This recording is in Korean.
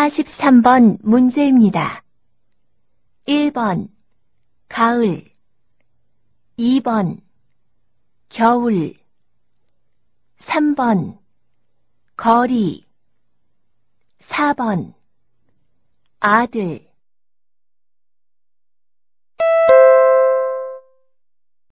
43번 문제입니다. 1번 가을. 2번 겨울. 3번 거리. 4번 아들.